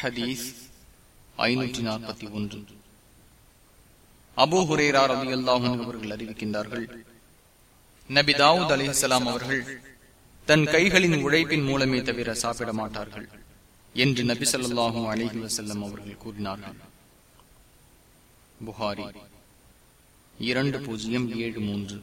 ஹதீஸ் ஐநூற்றி நாற்பத்தி ஒன்று. அபு ஹுரேரா ரவி அல்லாஹும் அவர்கள் அறிவிக்கின்றார்கள் நபி தாவூத் அலிஹலாம் அவர்கள் தன் கைகளின் உழைப்பின் மூலமே தவிர சாப்பிட மாட்டார்கள் என்று நபி சொல்லாஹும் அலிஹி வசல்லம் அவர்கள் கூறினார்கள். புகாரி இரண்டு பூஜ்ஜியம் ஏழு மூன்று.